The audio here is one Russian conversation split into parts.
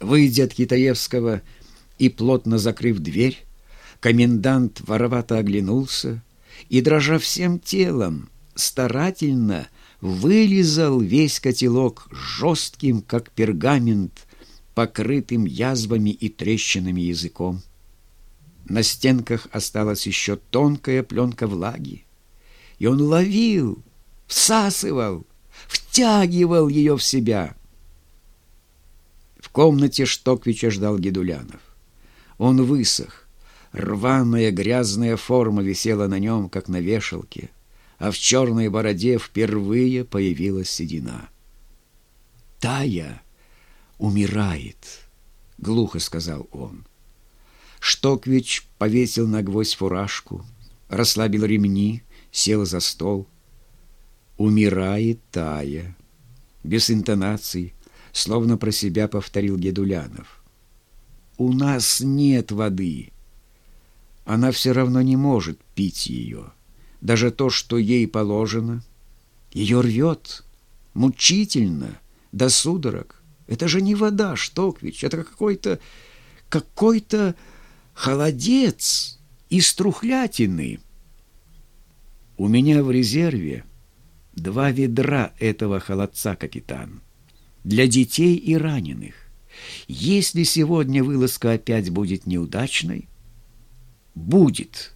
Выйдя от Китаевского и плотно закрыв дверь, комендант воровато оглянулся и, дрожа всем телом, старательно вылизал весь котелок жестким, как пергамент, покрытым язвами и трещинами языком. На стенках осталась еще тонкая пленка влаги, и он ловил, всасывал, втягивал ее в себя. В комнате Штоквича ждал Гедулянов. Он высох, рваная грязная форма висела на нем, как на вешалке, а в черной бороде впервые появилась седина. «Тая умирает», — глухо сказал он. Штоквич повесил на гвоздь фуражку, расслабил ремни, сел за стол. «Умирает Тая». Без интонаций, словно про себя повторил Гедулянов. «У нас нет воды. Она все равно не может пить ее. Даже то, что ей положено, ее рвет, мучительно, до судорог. Это же не вода, Штоквич, это какой-то... какой-то холодец из трухлятины». У меня в резерве два ведра этого холодца, капитан, для детей и раненых. Если сегодня вылазка опять будет неудачной, будет.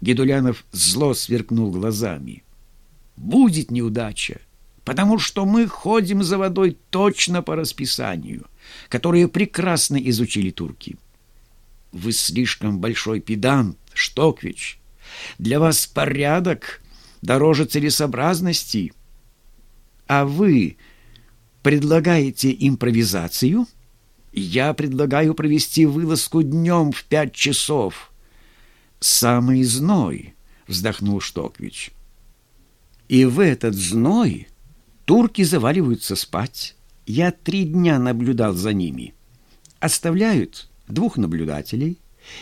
Гедулянов зло сверкнул глазами. Будет неудача, потому что мы ходим за водой точно по расписанию, которое прекрасно изучили турки. Вы слишком большой педант, Штоквич. Для вас порядок дороже целесообразности. А вы предлагаете импровизацию? Я предлагаю провести вылазку днем в пять часов. Самый зной, вздохнул Штоквич. И в этот зной турки заваливаются спать. Я три дня наблюдал за ними. Оставляют двух наблюдателей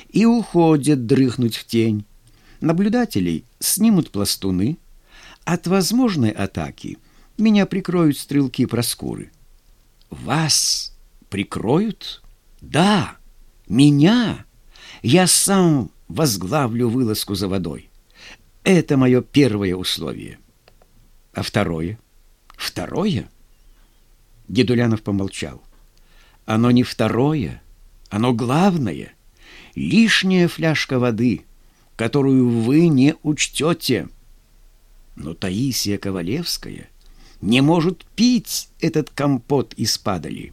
и уходят дрыхнуть в тень. Наблюдателей снимут пластуны. От возможной атаки меня прикроют стрелки Проскуры. Вас прикроют? Да, меня. Я сам возглавлю вылазку за водой. Это мое первое условие. А второе? Второе? Гедулянов помолчал. Оно не второе, оно главное. Лишняя фляжка воды — которую вы не учтете. Но Таисия Ковалевская не может пить этот компот из падали.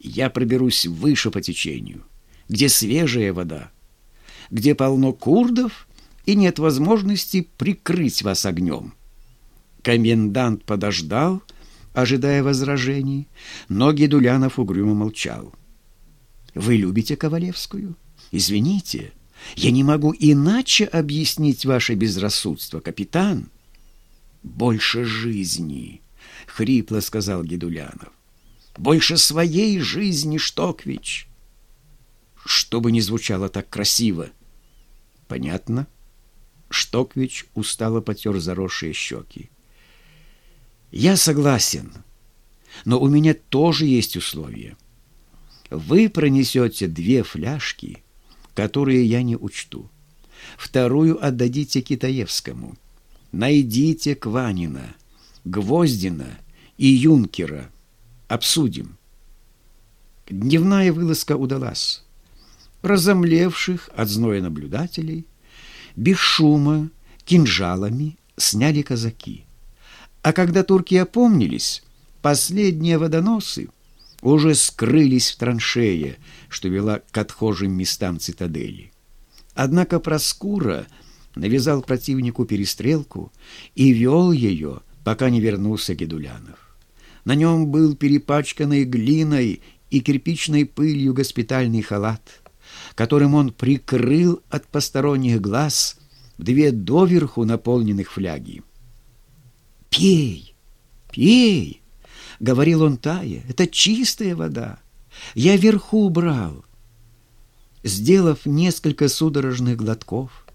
Я проберусь выше по течению, где свежая вода, где полно курдов и нет возможности прикрыть вас огнем. Комендант подождал, ожидая возражений, но Гедулянов угрюмо молчал. «Вы любите Ковалевскую? Извините». Я не могу иначе объяснить ваше безрассудство, капитан. Больше жизни, хрипло сказал Гедулянов. Больше своей жизни, Штоквич. Чтобы не звучало так красиво. Понятно? Штоквич устало потер заросшие щеки. Я согласен, но у меня тоже есть условия. Вы пронесете две фляжки которые я не учту. Вторую отдадите Китаевскому. Найдите Кванина, Гвоздина и Юнкера. Обсудим. Дневная вылазка удалась. Разомлевших от зноя наблюдателей без шума, кинжалами сняли казаки. А когда турки опомнились, последние водоносы — уже скрылись в траншее, что вела к отхожим местам цитадели. Однако Проскура навязал противнику перестрелку и вел ее, пока не вернулся Гедулянов. На нем был перепачканный глиной и кирпичной пылью госпитальный халат, которым он прикрыл от посторонних глаз две доверху наполненных фляги. «Пей! Пей!» говорил он Тае, это чистая вода. Я вверху брал. Сделав несколько судорожных глотков,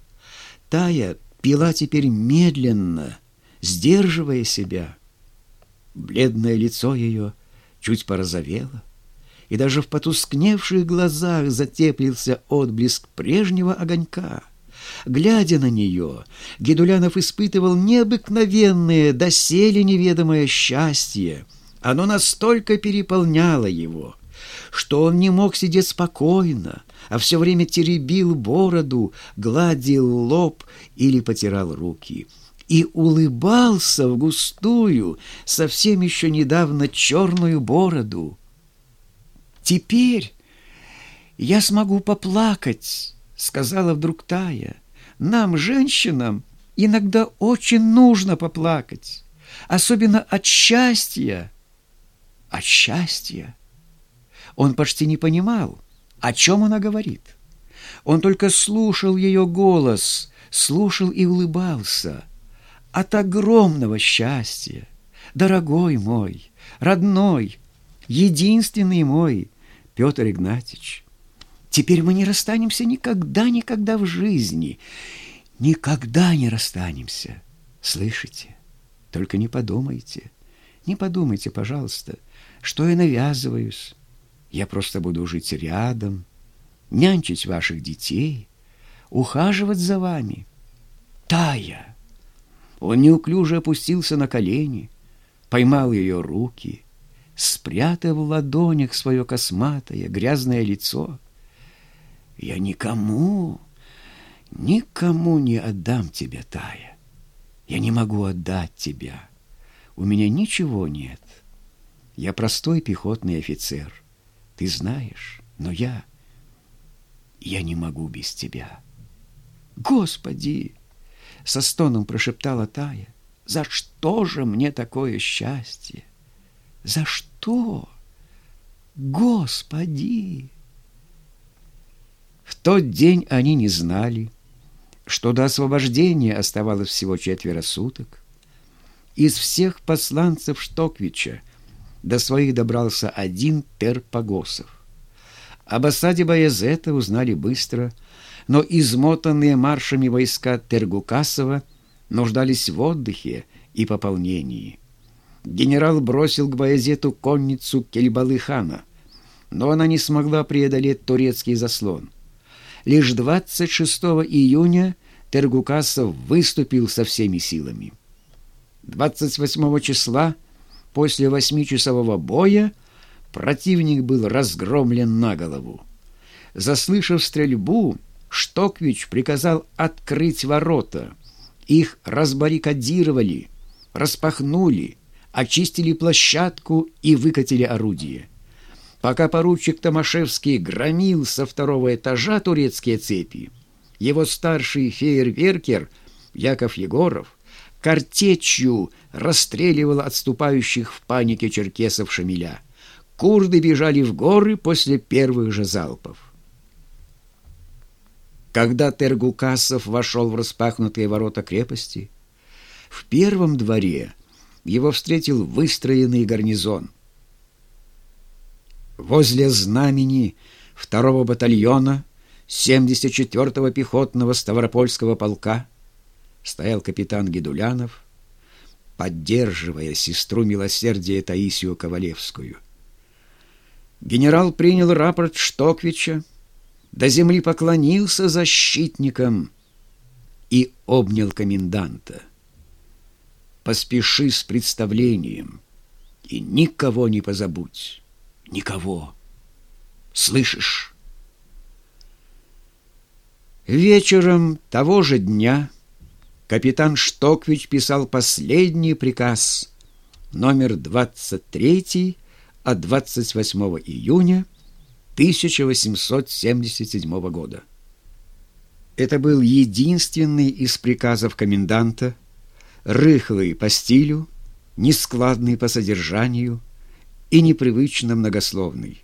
Тая пила теперь медленно, сдерживая себя. Бледное лицо ее чуть порозовело, и даже в потускневших глазах затеплился отблеск прежнего огонька. Глядя на нее, Гедулянов испытывал необыкновенное, доселе неведомое счастье. Оно настолько переполняло его, что он не мог сидеть спокойно, а все время теребил бороду, гладил лоб или потирал руки и улыбался в густую, совсем еще недавно черную бороду. «Теперь я смогу поплакать», — сказала вдруг Тая. «Нам, женщинам, иногда очень нужно поплакать, особенно от счастья». «От счастья?» Он почти не понимал, о чем она говорит. Он только слушал ее голос, слушал и улыбался. От огромного счастья, дорогой мой, родной, единственный мой, Петр Игнатьич. Теперь мы не расстанемся никогда-никогда в жизни. Никогда не расстанемся. Слышите? Только не подумайте. Не подумайте, пожалуйста, что я навязываюсь. Я просто буду жить рядом, нянчить ваших детей, ухаживать за вами. Тая! Он неуклюже опустился на колени, поймал ее руки, спрятав в ладонях свое косматое грязное лицо. Я никому, никому не отдам тебе, Тая. Я не могу отдать тебя. У меня ничего нет. Я простой пехотный офицер. Ты знаешь, но я... Я не могу без тебя. Господи! Со стоном прошептала Тая. За что же мне такое счастье? За что? Господи! В тот день они не знали, что до освобождения оставалось всего четверо суток. Из всех посланцев Штоквича до своих добрался один Терпогосов. Об осаде Баязета узнали быстро, но измотанные маршами войска Тергукасова нуждались в отдыхе и пополнении. Генерал бросил к Баязету конницу Кельбалы-хана, но она не смогла преодолеть турецкий заслон. Лишь 26 июня Тергукасов выступил со всеми силами. 28 числа – После восьмичасового боя противник был разгромлен на голову. Заслышав стрельбу, Штоквич приказал открыть ворота. Их разбаррикадировали, распахнули, очистили площадку и выкатили орудие. Пока поручик Томашевский громил со второго этажа турецкие цепи, его старший фейерверкер Яков Егоров картечью расстреливала отступающих в панике черкесов Шамиля. Курды бежали в горы после первых же залпов. Когда Тергукасов вошел в распахнутые ворота крепости, в первом дворе его встретил выстроенный гарнизон. Возле знамени второго батальона 74-го пехотного Ставропольского полка стоял капитан Гедулянов, поддерживая сестру милосердия Таисию Ковалевскую. Генерал принял рапорт Штоквича, до земли поклонился защитникам и обнял коменданта. «Поспеши с представлением и никого не позабудь, никого. Слышишь?» Вечером того же дня капитан Штоквич писал последний приказ, номер 23 от 28 июня 1877 года. Это был единственный из приказов коменданта, рыхлый по стилю, нескладный по содержанию и непривычно многословный.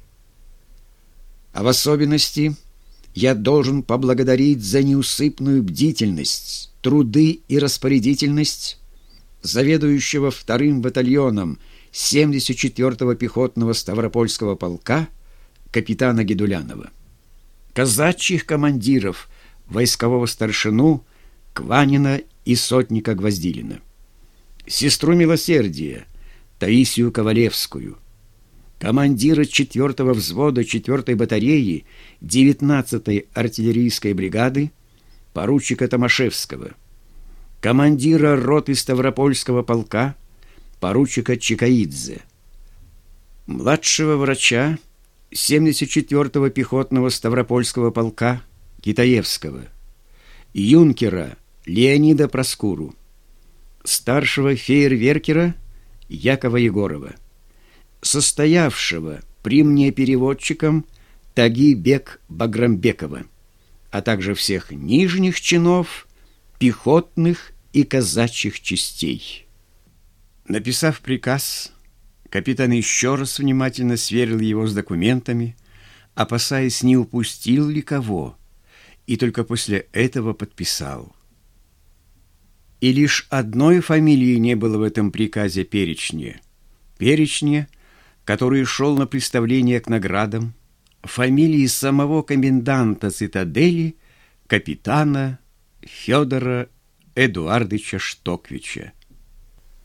А в особенности я должен поблагодарить за неусыпную бдительность, труды и распорядительность заведующего вторым батальоном 74-го пехотного Ставропольского полка капитана Гедулянова, казачьих командиров, войскового старшину Кванина и сотника Гвоздилина, сестру милосердия Таисию Ковалевскую, командира 4-го взвода 4-й батареи 19-й артиллерийской бригады поручика Томашевского, командира роты Ставропольского полка поручика Чикаидзе, младшего врача 74-го пехотного Ставропольского полка Китаевского, юнкера Леонида Проскуру, старшего фейерверкера Якова Егорова, состоявшего при мне переводчиком Таги Бек Баграмбекова, а также всех нижних чинов, пехотных и казачьих частей. Написав приказ, капитан еще раз внимательно сверил его с документами, опасаясь, не упустил ли кого, и только после этого подписал. И лишь одной фамилии не было в этом приказе перечне. Перечне, который шел на представление к наградам, фамилии самого коменданта цитадели, капитана Федора Эдуардовича Штоквича.